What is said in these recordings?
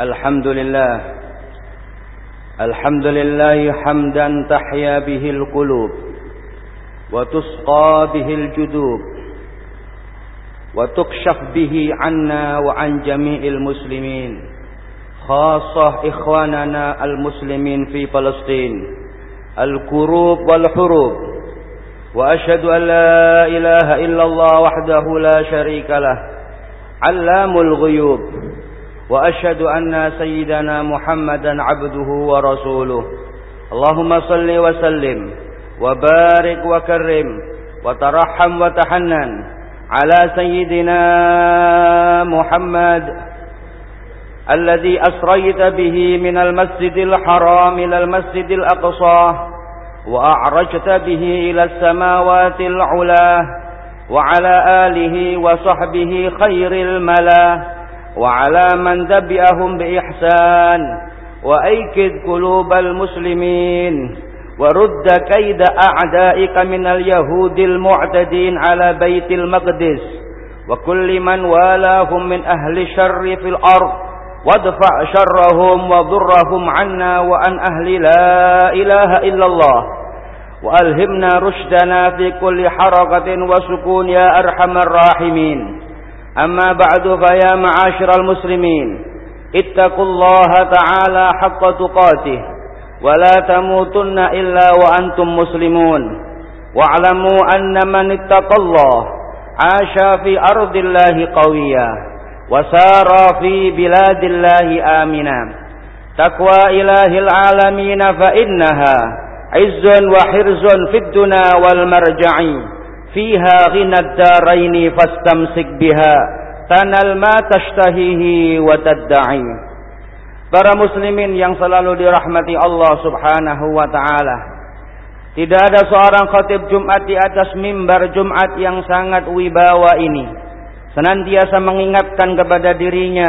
الحمد لله. الحمد لله حمدا تحيا به القلوب وتسقى به الجدوب وتكشف به عنا وعن جميع المسلمين خاصة إخواننا المسلمين في فلسطين. الكروب والحروب. وأشهد أن لا إله إلا الله وحده لا شريك له. علام الغيوب. وأشهد أن سيدنا محمدا عبده ورسوله. اللهم صل وسلم وبارك وكرم وترحم وتحنن على سيدنا محمد الذي أسريت به من المسجد الحرام إلى المسجد الأقصى وأعرجت به إلى السماوات العلا وعلى آله وصحبه خير الملا وعلى من تبعهم بإحسان وأيكد قلوب المسلمين ورد كيد أعدائك من اليهود المعتدين على بيت المقدس وكل من والاهم من أهل الشر في الأرض وادفع شرهم وضرهم عنا وعن أهل لا إله إلا الله وألهمنا رشدنا في كل حركة وسكون يا أرحم الراحمين أما بعد فيا معاشر المسلمين اتقوا الله تعالى حق تقاته ولا تموتن إلا وأنتم مسلمون. واعلموا أن من اتقى الله عاش في أرض الله قويا وسار في بلاد الله آمنا. تقوى إله العالمين فإنها عز وحرز في الدنا والمرجع. Fiha ghinad daraini fastamsik biha tanal ma tashtahihi wa tadda'i Para muslimin yang selalu dirahmati Allah Subhanahu wa taala. Tidak ada seorang khatib Jumat di atas mimbar Jumat yang sangat wibawa ini senantiasa mengingatkan kepada dirinya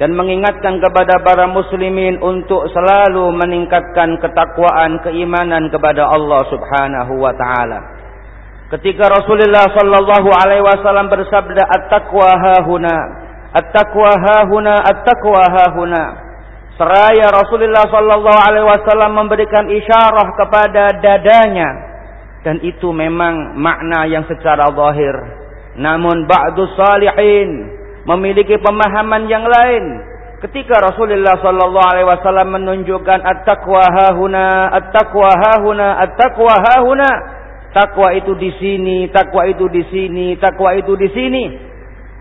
dan mengingatkan kepada para muslimin untuk selalu meningkatkan ketakwaan keimanan kepada Allah Subhanahu wa taala. Ketika Rasulullah sallallahu alaihi wasallam bersabda at-taqwa hahuna, at-taqwa hahuna, at-taqwa hahuna. Seraya Rasulullah sallallahu alaihi wasallam memberikan isyarah kepada dadanya dan itu memang makna yang secara zahir. Namun ba'du salihin memiliki pemahaman yang lain. Ketika Rasulullah sallallahu alaihi wasallam menunjukkan at-taqwa hahuna, at-taqwa hahuna, at-taqwa hahuna, Takwa itu di sini, takwa itu di sini, takwa itu di sini.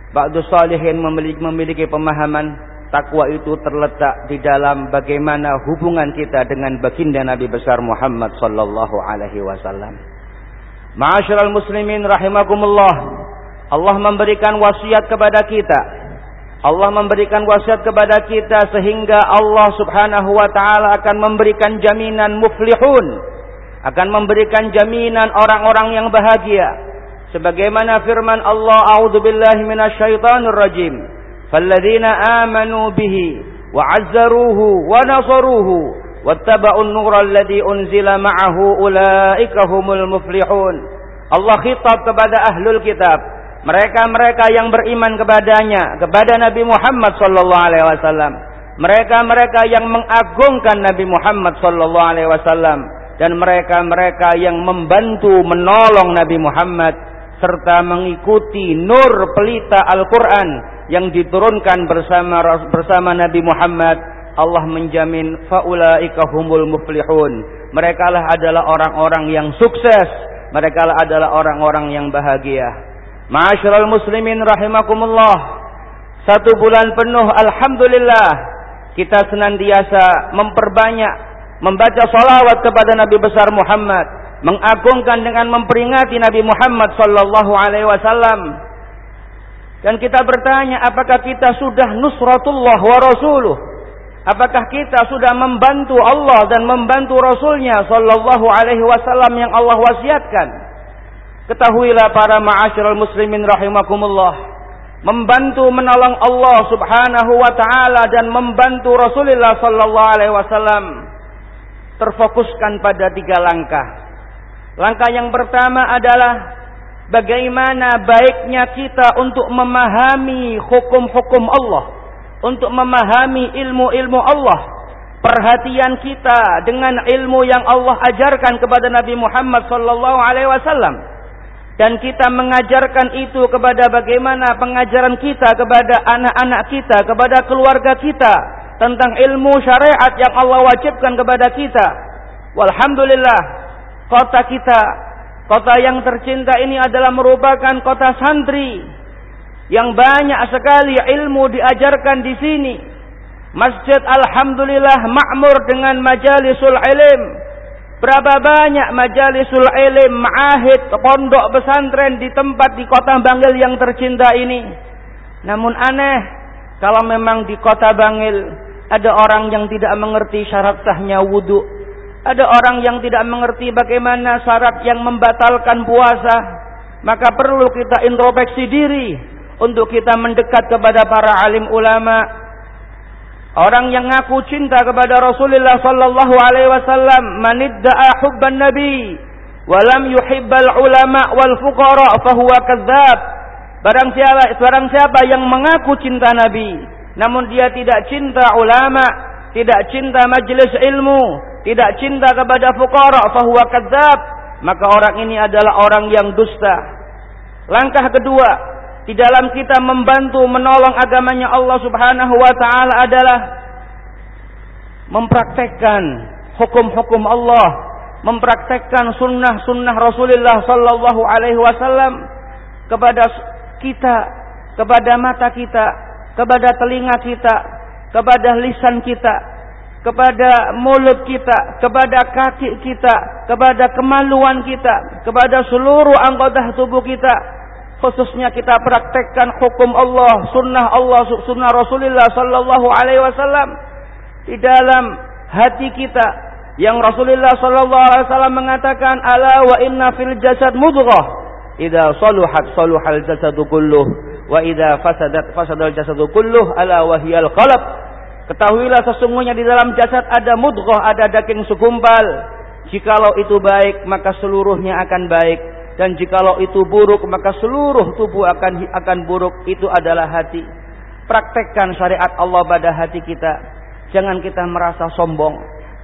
Ba'du salihin memiliki, memiliki pemahaman takwa itu terletak di dalam bagaimana hubungan kita dengan baginda Nabi besar Muhammad sallallahu alaihi wasallam. Ma'asyiral muslimin rahimakumullah. Allah memberikan wasiat kepada kita. Allah memberikan wasiat kepada kita sehingga Allah Subhanahu wa taala akan memberikan jaminan muflihun akan memberikan jaminan orang-orang yang bahagia. Sebagaimana firman Allah a'udzubillahi minasyaitonir rajim. Falladzina amanu bihi wa 'azzaruhu wa nasaruhu wattaba'un nura alladzi unzila ma'ahu ulaika humul muflihun. Allah khitab kepada ahlul kitab mereka-mereka yang beriman kepadanya kepada Nabi Muhammad sallallahu alaihi wasallam. Mereka-mereka yang mengagungkan Nabi Muhammad sallallahu alaihi wasallam dan mereka-mereka yang membantu menolong Nabi Muhammad serta mengikuti nur pelita Al-Quran yang diturunkan bersama bersama Nabi Muhammad Allah menjamin faulaika humul muflihun. Mereka lah adalah orang-orang yang sukses. Mereka lah adalah orang-orang yang bahagia. Ma'asyiral muslimin rahimakumullah. Satu bulan penuh alhamdulillah. Kita senantiasa memperbanyak membaca salawat kepada Nabi besar Muhammad, mengagungkan dengan memperingati Nabi Muhammad sallallahu alaihi wasallam. Dan kita bertanya, apakah kita sudah nusratullah wa rasuluh? Apakah kita sudah membantu Allah dan membantu Rasulnya sallallahu alaihi wasallam yang Allah wasiatkan? Ketahuilah para ma'asyiral muslimin rahimakumullah. Membantu menolong Allah subhanahu wa ta'ala dan membantu Rasulullah sallallahu alaihi wasallam terfokuskan pada tiga langkah. Langkah yang pertama adalah bagaimana baiknya kita untuk memahami hukum-hukum Allah. untuk memahami ilmu-ilmu Allah. Perhatian kita dengan ilmu yang Allah ajarkan kepada Nabi Muhammad sallallahu alaihi wasallam dan kita mengajarkan itu kepada bagaimana pengajaran kita kepada anak-anak kita, kepada keluarga kita tentang ilmu syariat yang Allah wajibkan kepada kita. Walhamdulillah, kota kita, kota yang tercinta ini adalah merupakan kota santri yang banyak sekali ilmu diajarkan di sini. Masjid Alhamdulillah makmur dengan majalisul ilim. Berapa banyak majalisul ilim, ma'ahid, pondok pesantren di tempat di kota Bangil yang tercinta ini. Namun aneh, kalau memang di kota Bangil ada orang yang tidak mengerti syarat sahnya wudhu. Ada orang yang tidak mengerti bagaimana syarat yang membatalkan puasa. Maka perlu kita introspeksi diri untuk kita mendekat kepada para alim ulama. Orang yang ngaku cinta kepada Rasulullah sallallahu alaihi wasallam, manidda'a hubban nabi wa lam yuhibbal ulama wal fuqara fahuwa kadzdzab. Barang siapa barang siapa yang mengaku cinta nabi, namun dia tidak cinta ulama, tidak cinta majelis ilmu, tidak cinta kepada fuqara fahuwa kadzdzab, maka orang ini adalah orang yang dusta. Langkah kedua, di dalam kita membantu menolong agamanya Allah Subhanahu wa taala adalah mempraktekkan hukum-hukum Allah, mempraktekkan sunnah-sunnah Rasulullah sallallahu alaihi wasallam kepada kita, kepada mata kita, kepada telinga kita, kepada lisan kita, kepada mulut kita, kepada kaki kita, kepada kemaluan kita, kepada seluruh anggota tubuh kita. Khususnya kita praktekkan hukum Allah, sunnah Allah, sunnah Rasulullah sallallahu alaihi wasallam di dalam hati kita. Yang Rasulullah sallallahu alaihi wasallam mengatakan ala wa inna fil jasad mudghah. Idza saluhat saluhal jasadu kulluh wa idza fasadat fasadal jasadu kulluh ala wa hiyal qalb. Ketahuilah sesungguhnya di dalam jasad ada mudghah ada daging segumpal. Jikalau itu baik maka seluruhnya akan baik. Dan jikalau itu buruk maka seluruh tubuh akan akan buruk. Itu adalah hati. Praktekkan syariat Allah pada hati kita. Jangan kita merasa sombong.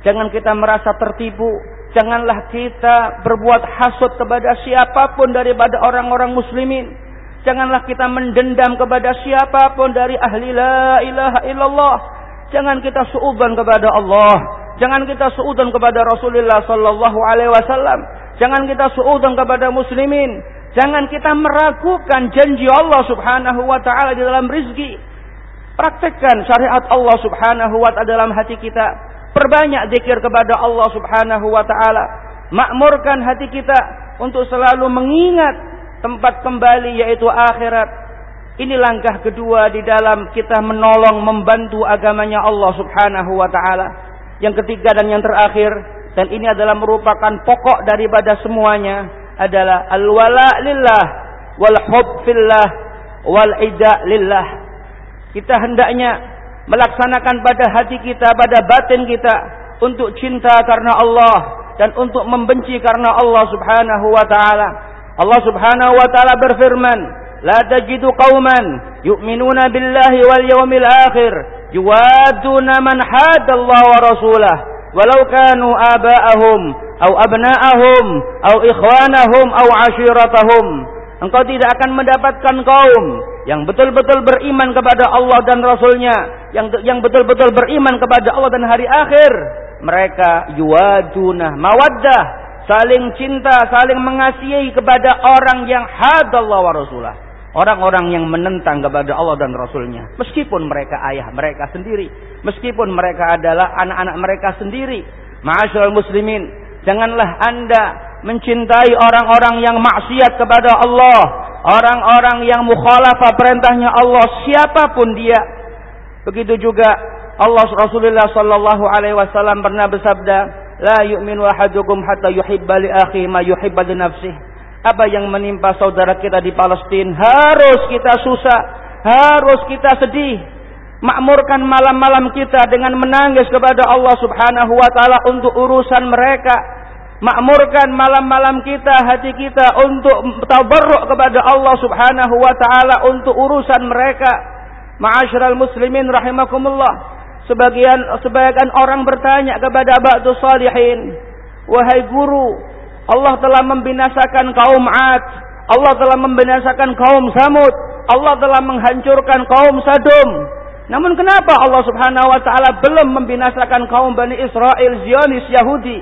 Jangan kita merasa tertipu. Janganlah kita berbuat hasut kepada siapa pun daripada orang-orang muslimin janganlah kita mendendam kepada siapa pun dari ahli la ilaha illallah jangan kita suudzon kepada Allah jangan kita suudzon kepada Rasulullah sallallahu alaihi wasallam Jangan kita suudon kepada muslimin. Jangan kita meragukan janji Allah subhanahu wa ta'ala di dalam rizki. Praktekkan syariat Allah subhanahu wa ta'ala dalam hati kita. Perbanyak zikir kepada Allah subhanahu wa ta'ala. Makmurkan hati kita untuk selalu mengingat tempat kembali yaitu akhirat. Ini langkah kedua di dalam kita menolong membantu agamanya Allah subhanahu wa ta'ala. Yang ketiga dan yang terakhir dan ini adalah merupakan pokok daripada semuanya adalah al-wala lillah wal hub fillah wal ida lillah. Kita hendaknya melaksanakan pada hati kita, pada batin kita untuk cinta karena Allah dan untuk membenci karena Allah Subhanahu wa taala. Allah Subhanahu wa taala berfirman, "La tajidu qauman yu'minuna billahi wal yawmil akhir yuwaduna man hadallahu wa rasulahu walau kanu aba'ahum au abna'ahum au ikhwanahum au ashiratahum. Engkau tidak akan mendapatkan kaum yang betul-betul beriman kepada Allah dan Rasulnya yang yang betul-betul beriman kepada Allah dan hari akhir. Mereka yuwaduna mawaddah saling cinta saling mengasihi kepada orang yang hadallahu wa rasulah Orang-orang yang menentang kepada Allah dan Rasulnya. Meskipun mereka ayah mereka sendiri. Meskipun mereka adalah anak-anak mereka sendiri. Ma'asyurul muslimin. Janganlah anda mencintai orang-orang yang maksiat kepada Allah. Orang-orang yang mukhalafah perintahnya Allah. Siapa pun dia. Begitu juga Allah Rasulullah sallallahu alaihi wasallam pernah bersabda, "La yu'minu ahadukum hatta yuhibba li akhihi ma yuhibba li nafsihi." Apa yang menimpa saudara kita di Palestina harus kita susah, harus kita sedih. Makmurkan malam-malam kita dengan menangis kepada Allah Subhanahu wa taala untuk urusan mereka. Makmurkan malam-malam kita, hati kita untuk tabarruk kepada Allah Subhanahu wa taala untuk urusan mereka. Ma'asyiral muslimin rahimakumullah. Sebagian sebagian orang bertanya kepada ba'du salihin, "Wahai guru, Allah telah membinasakan kaum 'Ad, Allah telah membinasakan kaum Samud, Allah telah menghancurkan kaum Sadum. Namun kenapa Allah Subhanahu wa taala belum membinasakan kaum Bani Israel, Zionis, Yahudi?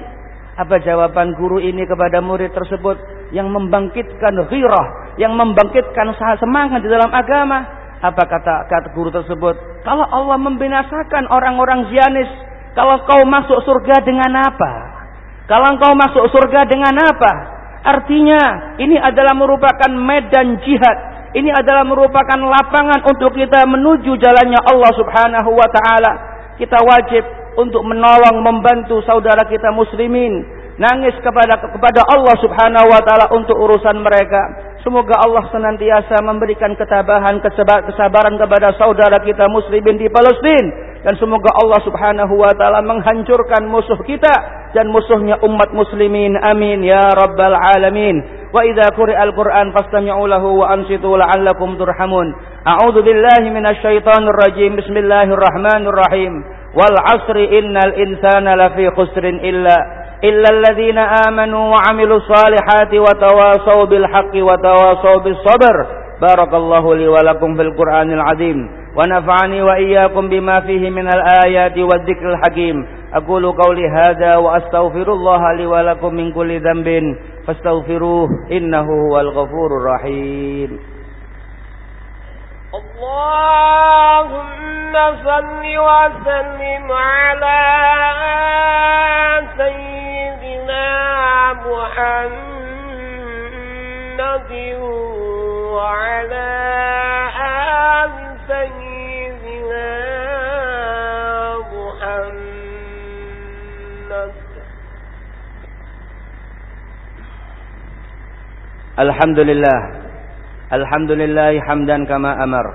Apa jawaban guru ini kepada murid tersebut yang membangkitkan ghirah, yang membangkitkan semangat di dalam agama? Apa kata kata guru tersebut? Kalau Allah membinasakan orang-orang Zionis, kalau kau masuk surga dengan apa? Kalau kau masuk surga dengan apa? Artinya ini adalah merupakan medan jihad ini adalah merupakan lapangan untuk kita menuju jalannya Allah Subhanahu wa taala. Kita wajib untuk menolong membantu saudara kita muslimin nangis kepada kepada Allah Subhanahu wa taala untuk urusan mereka. Semoga Allah senantiasa memberikan ketabahan, kesabaran kepada saudara kita muslimin di Palestina dan semoga Allah Subhanahu wa taala menghancurkan musuh kita dan musuhnya umat muslimin. Amin ya rabbal alamin. Wa idza quri'al Qur'an fastami'u lahu wa ansitu la'allakum turhamun. A'udzu billahi minasy rajim. Bismillahirrahmanirrahim. Wal 'asri innal insana lafi khusrin illa إلا الذين آمنوا وعملوا الصالحات وتواصوا بالحق وتواصوا بالصبر. بارك الله لي ولكم في القرآن العظيم. ونفعني وإياكم بما فيه من الآيات والذكر الحكيم. أقول قولي هذا وأستغفر الله لي ولكم من كل ذنب. فاستغفروه إنه هو الغفور الرحيم. اللهم صل وسلم على سيدنا محمد وعلى آل سيدنا محمد. الحمد لله. الحمد لله حمدا كما أمر.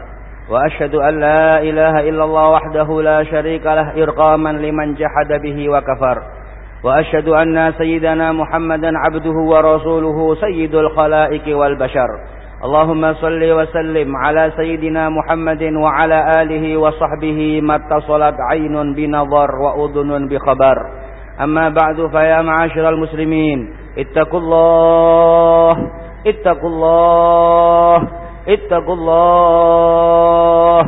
وأشهد أن لا إله إلا الله وحده لا شريك له إرقاما لمن جحد به وكفر. وأشهد أن سيدنا محمدا عبده ورسوله سيد الخلائق والبشر. اللهم صل وسلم على سيدنا محمد وعلى آله وصحبه ما اتصلت عين بنظر وأذن بخبر. أما بعد فيا معاشر المسلمين اتقوا الله اتقوا الله اتقوا الله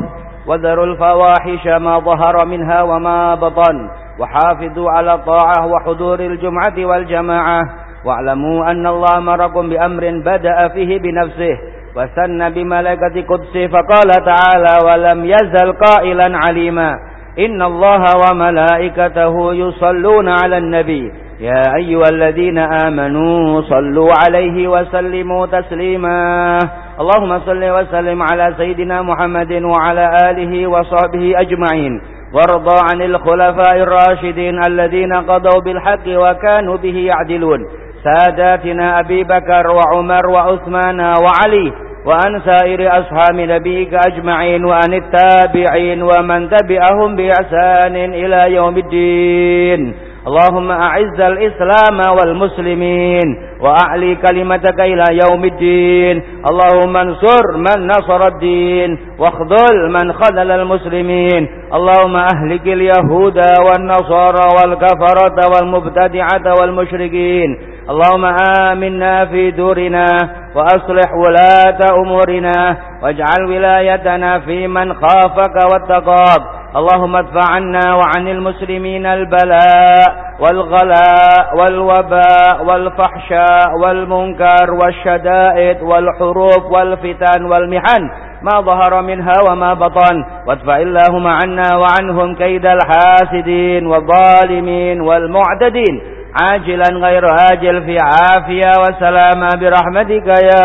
وذروا الفواحش ما ظهر منها وما بطن. وحافظوا على الطاعة وحضور الجمعة والجماعة. واعلموا أن الله أمركم بأمر بدأ فيه بنفسه وسن بملكة قدسه فقال تعالى ولم يزل قائلا عليما. إن الله وملائكته يصلون على النبي. يا أيها الذين آمنوا صلوا عليه وسلموا تسليما. اللهم صل وسلم على سيدنا محمد وعلى آله وصحبه أجمعين. وارضى عن الخلفاء الراشدين الذين قضوا بالحق وكانوا به يعدلون. ساداتنا أبي بكر وعمر وعثمان وعلي وأن سائر أصحاب نبيك أجمعين وأن التابعين ومن تبعهم بإحسان إلى يوم الدين. اللهم أعز الإسلام والمسلمين وأعلي كلمتك إلى يوم الدين. اللهم انصر من نصر الدين واخذل من خذل المسلمين. اللهم أهلك اليهود والنصارى والكفرة والمبتدعة والمشركين. اللهم آمنا في دورنا وأصلح ولاة أمورنا واجعل ولايتنا في من خافك واتقاك. اللهم ادفع عنا وعن المسلمين البلاء والغلاء والوباء والفحشاء والمنكر والشدائد والحروب والفتن والمحن. ما ظهر منها وما بطن. وادفع اللهم عنا وعنهم كيد الحاسدين والظالمين والمعتدين. عاجلا غير آجل في عافية وسلامة برحمتك يا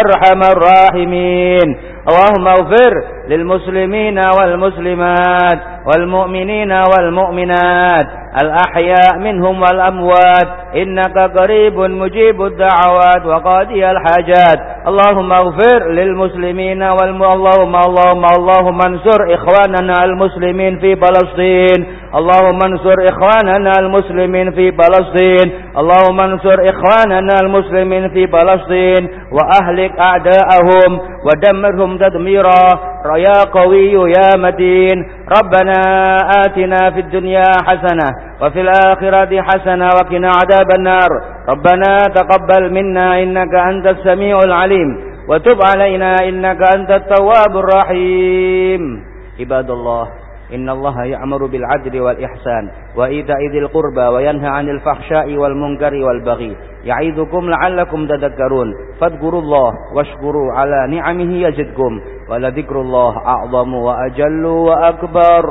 أرحم الراحمين. اللهم اغفر للمسلمين والمسلمات والمؤمنين والمؤمنات. الأحياء منهم والأموات. إنك قريب مجيب الدعوات وقاضي الحاجات. اللهم اغفر للمسلمين والم... اللهم اللهم اللهم انصر إخواننا المسلمين في فلسطين. اللهم انصر إخواننا المسلمين في فلسطين. اللهم انصر إخواننا المسلمين في فلسطين. وأهلك أعداءهم ودمرهم تدميرا. يا قوي يا متين. ربنا آتنا في الدنيا حسنة وفي الآخرة حسنة وقنا عذاب النار. ربنا تقبل منا إنك أنت السميع العليم وتب علينا إنك أنت التواب الرحيم. عباد الله إن الله يأمر بالعدل والإحسان وإيتاء ذي القربى وينهى عن الفحشاء والمنكر والبغي يعيذكم لعلكم تذكرون فاذكروا الله واشكروا على نعمه يزدكم ولذكر الله أعظم وأجل وأكبر